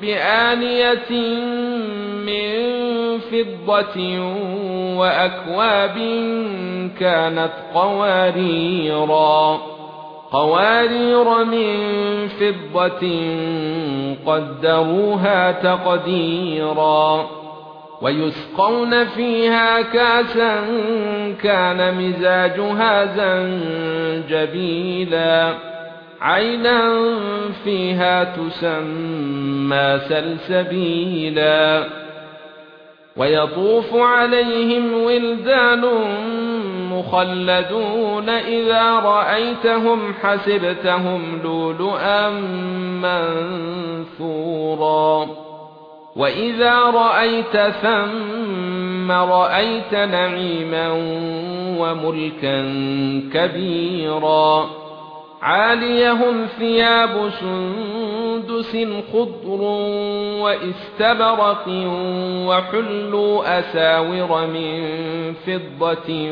بآنية من فِضَّةٍ وَأَكْوَابٍ كَانَتْ قَوَارِيرَا. قَوَارِيرَ مِنْ فِضَّةٍ قَدَّرُوهَا تَقْدِيرًا. وَيُسْقَوْنَ فِيهَا كَأْسًا كَانَ مِزَاجُهَا زَنجَبِيلًا. عَيْنًا فِيهَا تُسَمَّى سَلْسَبِيلًا. ويطوف عليهم ولدان مخلدون إذا رأيتهم حسبتهم لؤلؤا منثورا. وإذا رأيت ثم رأيت نعيما وملكا كبيرا. عاليهم ثياب سندس خضر واستبرق وحلوا أساور من فضة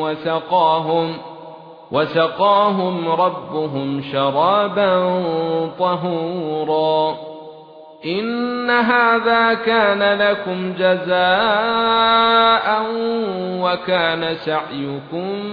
وسقاهم وسقاهم ربهم شرابا طهورا. إن هذا كان لكم جزاء وكان سعيكم